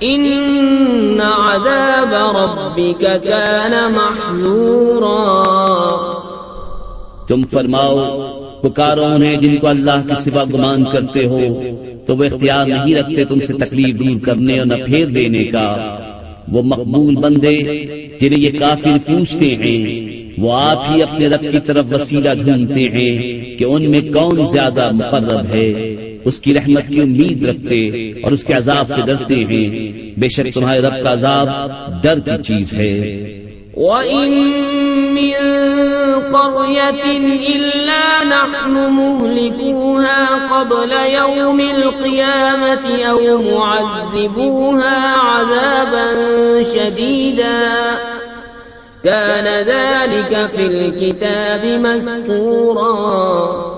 ان عذاب ربك كان محذورا تم فرماؤ، پکارو انہیں جن کو اللہ کے سوا گمان کرتے ہو، تو وہ اختیار نہیں رکھتے تم سے تکلیف دور کرنے اور نہ پھیر دینے کا۔ وہ مقبول بندے جنہیں یہ کافر پوچھتے ہیں، وہ آپ ہی اپنے رب کی طرف وسیلہ ڈھونڈتے ہیں کہ ان میں کون زیادہ مقرب ہے۔ اس کی رحمت کی امید رکھتے اور اس کے عذاب سے ڈرتے ہیں۔ بے شک تمہارے رب کا عذاب ڈر کی چیز ہے۔ وَإِن مِّن قَرْيَةٍ إِلَّا نَحْنُ مُهْلِكُوهَا قَبْلَ يَوْمِ الْقِيَامَةِ أَوْ مُعَذِّبُوهَا عَذَابًا شَدِيدًا كَانَ ذَلِكَ فِي الْكِتَابِ مَسْطُورًا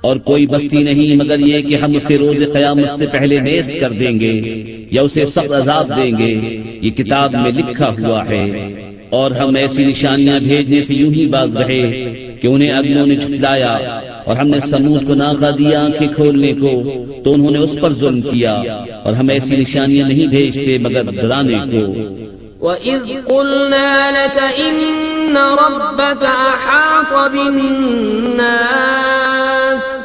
اور کوئی بستی نہیں، مگر یہ کہ ہم اسے روز قیامت سے پہلے نیست کر دیں گے یا اسے سخت عذاب دیں گے۔ یہ کتاب میں لکھا ہوا ہے۔ اور ہم ایسی نشانیاں بھیجنے سے یوں ہی باز رہے کہ انہیں اگلوں نے چھٹلایا اور ہم نے سمود کو ناکا دیا آنکھیں کھولنے کو تو انہوں نے اس پر ظلم کیا اور ہم ایسی نشانیاں نہیں بھیجتے مگر ڈرانے کو۔ وَإِذْ قُلْنَا لَكَ إِنَّ رَبَّكَ أَحَاطَ بِالنَّاسِ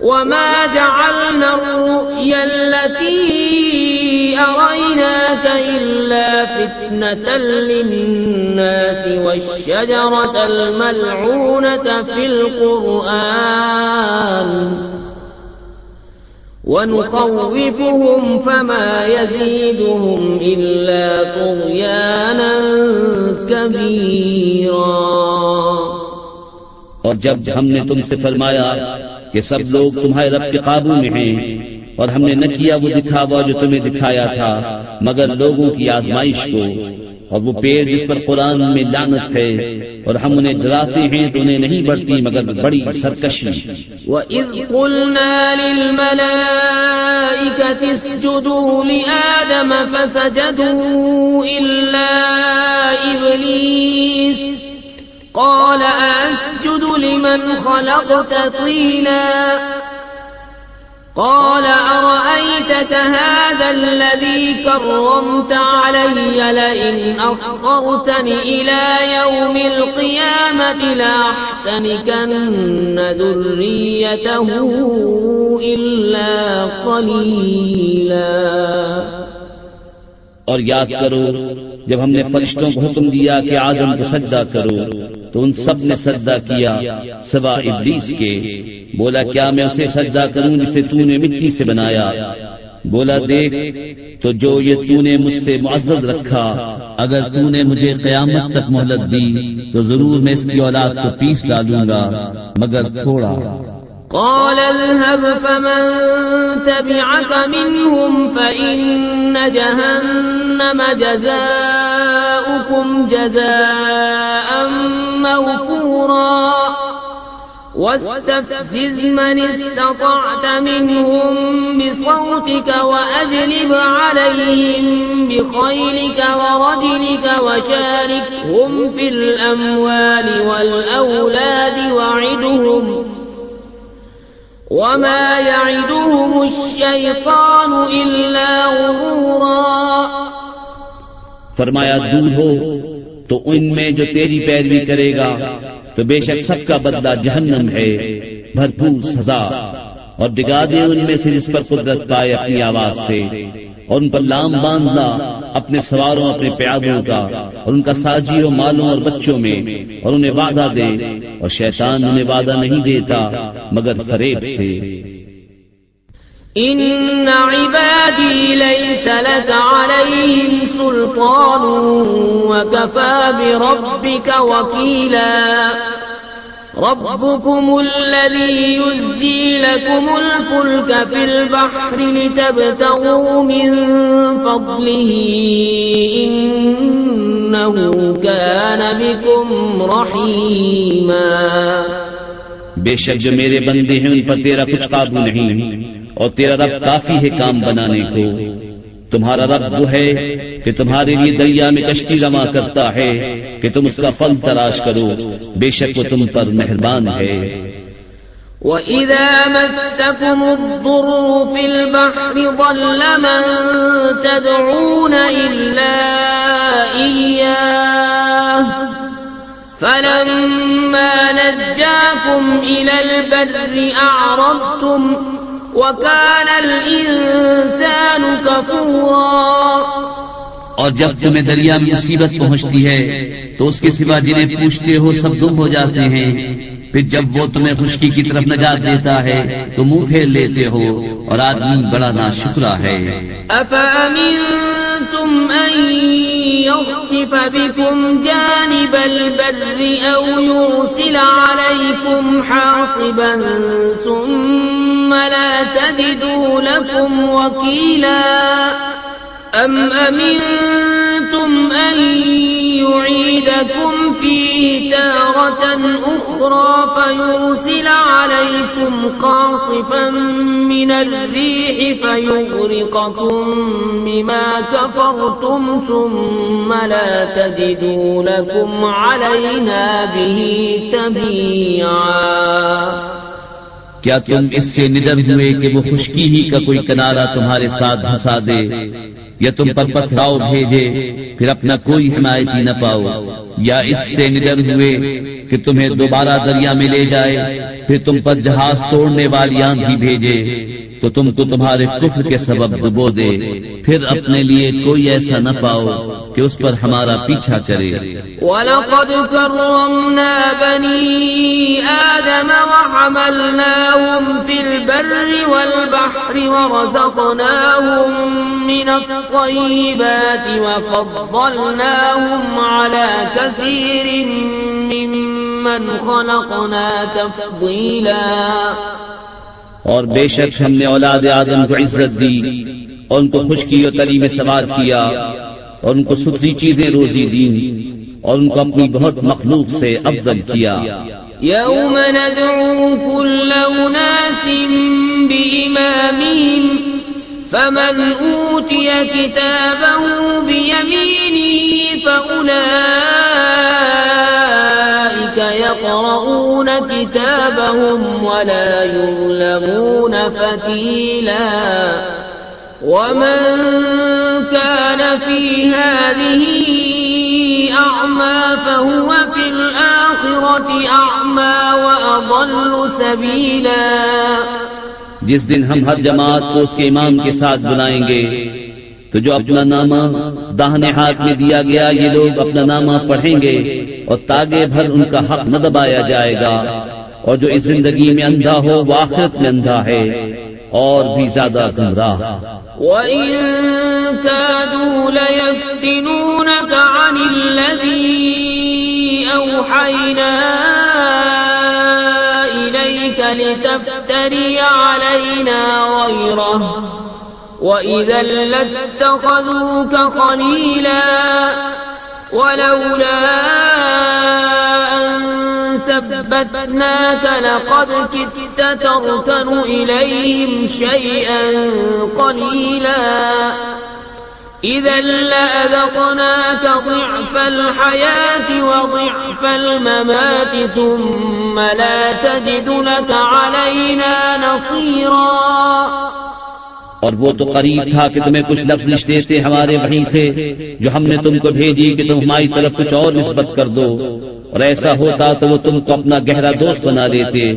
وَمَا جَعَلْنَا الرُّؤْيَا الَّتِي أَرَيْنَاكَ إِلَّا فِتْنَةً لِلنَّاسِ وَالشَّجَرَةَ الْمَلْعُونَةَ فِي الْقُرْآنِ ونخوفهم فما يزيدهم إلا طغيانا كبيرا اور جب ہم نے تم سے فرمایا کہ سب لوگ تمہارے رب کے قابو میں ہیں۔ اور ہم نے نہ کیا وہ دکھاوا جو تمہیں دکھایا تھا، مگر لوگوں کی آزمائش کو۔ اور وہ پیڑ جس پر قرآن میں لانت ہے، اور ہم انہیں ڈراتے ہیں تو انہیں نہیں بڑھتی، مگر بڑی سرکشی۔ وَإِذْ قُلْنَا لِلْمَلَائِكَةِ اسْجُدُوا لِآدَمَ فَسَجَدُوا إِلَّا إِبْلِيسَ۔ قَالَ أَسْجُدُ لِمَنْ خَلَقْتَ طِينًا. قال أرأيتك هذا الذي كرمت علي لئن أخرتني إلى يوم القيامة لأحتنكن ذريته إلا قليلا. اور یاد کرو، جب ہم نے فرشتوں کو حکم دیا کہ آدم کو سجدہ کرو تو ان سب نے سجدہ کیا، سوا ابلیس کے۔ بولا، کیا میں اسے سجدہ کروں جسے تو نے مٹی سے بنایا؟ بولا، دیکھ، تو جو یہ تو نے مجھ سے معزز رکھا، اگر تو نے مجھے قیامت تک مہلت دی، تو ضرور میں اس کی اولاد کو پیس ڈالوں گا، مگر تھوڑا۔ قال اذهب فمن تبعك منهم فإن جهنم جزاؤكم جزاء موفورا. واستفزز من استطعت منهم بصوتك وأجلب عليهم بخيلك ورجلك وشاركهم في الأموال والأولاد وعدهم. وما يعدهم الشيطان إلا غرورا. فرمایا دور ہو تو ان میں جو تیری پیروی کرے گا، تو بے شک سب کا بدلہ جہنم ہے، بھرپور سزا۔ اور ڈگا دے ان میں سے جس پر قدرت پائے اپنی آواز سے۔ اور ان پر لام باندھا اپنے سواروں، اپنے پیادوں کا، اور ان کا سازی و مالوں اور بچوں میں۔ اور انہیں وعدہ دے، اور شیطان انہیں وعدہ نہیں دیتا مگر فریب سے۔ إن عبادي ليس لك عليهم سلطان وكفى بربك وكيلا. ربكم الذي يزجي لكم الفلك في البحر لتبتغوا من فضله إنه كان بكم رحيما. بے شک جو میرے بندے ہیں، ان پر تیرا کچھ قابو نہیں۔ اور تیرا رب کافی ہے کام بنانے کو۔ تمہارا رب وہ ہے کہ تمہارے لیے دریا میں کشتی جمع کرتا ہے کہ تم اس کا فل تلاش کرو۔ بے شک وہ تم پر مہربان ہے۔ وَإِذَا مَسَّكُمُ الضُّرُّ فِي الْبَحْرِ ضَلَّ مَن تَدْعُونَ إِلَّا إِيَّاهُ فَلَمَّا نَجَّاكُمْ إِلَى الْبَرِّ أَعْرَضْتُمْ وَكَانَ الْإِنسَانُ كَفُورًا. اور جب تمہیں دریا میں مصیبت پہنچتی ہے، تو اس کے سوا جنہیں پوچھتے ہو سب دم ہو جاتے ہیں۔ پھر جب وہ تمہیں خشکی کی طرف نجات دیتا ہے، تو منہ پھیر لیتے ہو اور آدمی بڑا نا شکرا ہے۔ أَفَأَمِنْتُمْ أَنْ يَخْسِفَ بِكُمْ جَانِبَ الْبَرِّ أَوْ يُرْسِلَ عَلَيْكُمْ حَاصِبًا ثُمَّ لَا تَجِدُوا لَكُمْ وَكِيلًا أَمْ أَمِنْتُمْ أَنْ يُعِيدَكُمْ فِيهِ تَارَةً أُخْرَى فَيُرْسِلَ عَلَيْكُمْ قَاصِفًا مِنَ الرِّيحِ فَيُغْرِقَكُمْ بِمَا كَفَرْتُمْ ثُمَّ لَا تَجِدُوا لَكُمْ عَلَيْنَا بِهِ تَبِيعًا کیا تم اس سے ندر ہوئے کہ وہ خشکی ہی کا کوئی کنارہ تمہارے ساتھ ہنسا دے؟ یا تم پر پتھراؤ بھیجے، پھر اپنا کوئی حمایتی نہ پاؤ۔ یا اس سے ندر ہوئے کہ تمہیں دوبارہ دریا میں لے جائے، پھر تم پر جہاز توڑنے والی آندھی بھیجے۔ تو تم کو تمہارے کفر کے سبب ڈبو دے۔ پھر اپنے لیے کوئی ایسا نہ پاؤ کہ اس پر ہمارا پیچھا کرے۔ وَلَقَدْ كَرَّمْنَا بَنِي آدَمَ وَحَمَلْنَاهُمْ فِي الْبَرِّ وَالْبَحْرِ وَرَزَقْنَاهُمْ مِنَ الطَّيِّبَاتِ وَفَضَّلْنَاهُمْ عَلَى كَثِيرٍ مِّمَّنْ خَلَقْنَا تَفْضِيلًا اور بے شک ہم نے اولاد آدم کو عزت دی اور ان کو خشکی اور تری میں سوار کیا اور ان کو ستری چیزیں روزی دی اور ان کو اپنی بہت مخلوق سے افضل کیا۔ يوم ندعو كل أناس بإمامهم فمن أوتي كتابه بيمينه فأولئك يقرؤون كتابهم ولا يظلمون فتيلا. ومن كان في هذه أعمى فهو في الآخرة أعمى وأضل سبيلا. جس دن ہم ہر جماعت کو اس کے امام کے ساتھ بلائیں گے تو جو اپنا نامہ داہنے ہاتھ میں دیا گیا، یہ لوگ اپنا نامہ پڑھیں گے اور تاگے بھر ان کا حق نہ دبایا جائے گا۔ اور جو اس زندگی میں اندھا ہو، وہ آخرت میں اندھا ہے۔ اور بھی زیادہ گمراہ۔ وَإِن كَادُوا لَيَفْتِنُونَكَ عَنِ الَّذِي أَوْحَيْنَا إِلَيْكَ لِتَفْتَرِيَ عَلَيْنَا غَيْرَهُ وَإِذًا لَاتَّخَذُوكَ خَلِيلًا وَلَوْلَا أَن ثبتناك لقد كدت تركن إليهم شيئا قليلا إذا لأذقناك ضعف الحياة وضعف الممات ثم لا تجد لك علينا نصيرا اور وہ تو قریب تھا کہ تمہیں کچھ لفظ دیتے ہمارے وہیں سے، جو ہم نے تم کو بھیجی کہ تم ہماری طرف کچھ اور نسبت کر دو۔ اور ایسا ہوتا تو وہ تم کو اپنا گہرا دوست بنا دیتے۔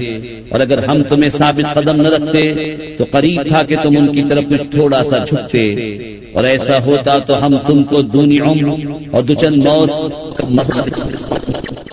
اور اگر ہم تمہیں ثابت قدم نہ رکھتے، تو قریب تھا کہ تم ان کی طرف کچھ تھوڑا سا جھکتے۔ اور ایسا ہوتا تو ہم تم کو دونوں اور دوچند موت کا مسئلہ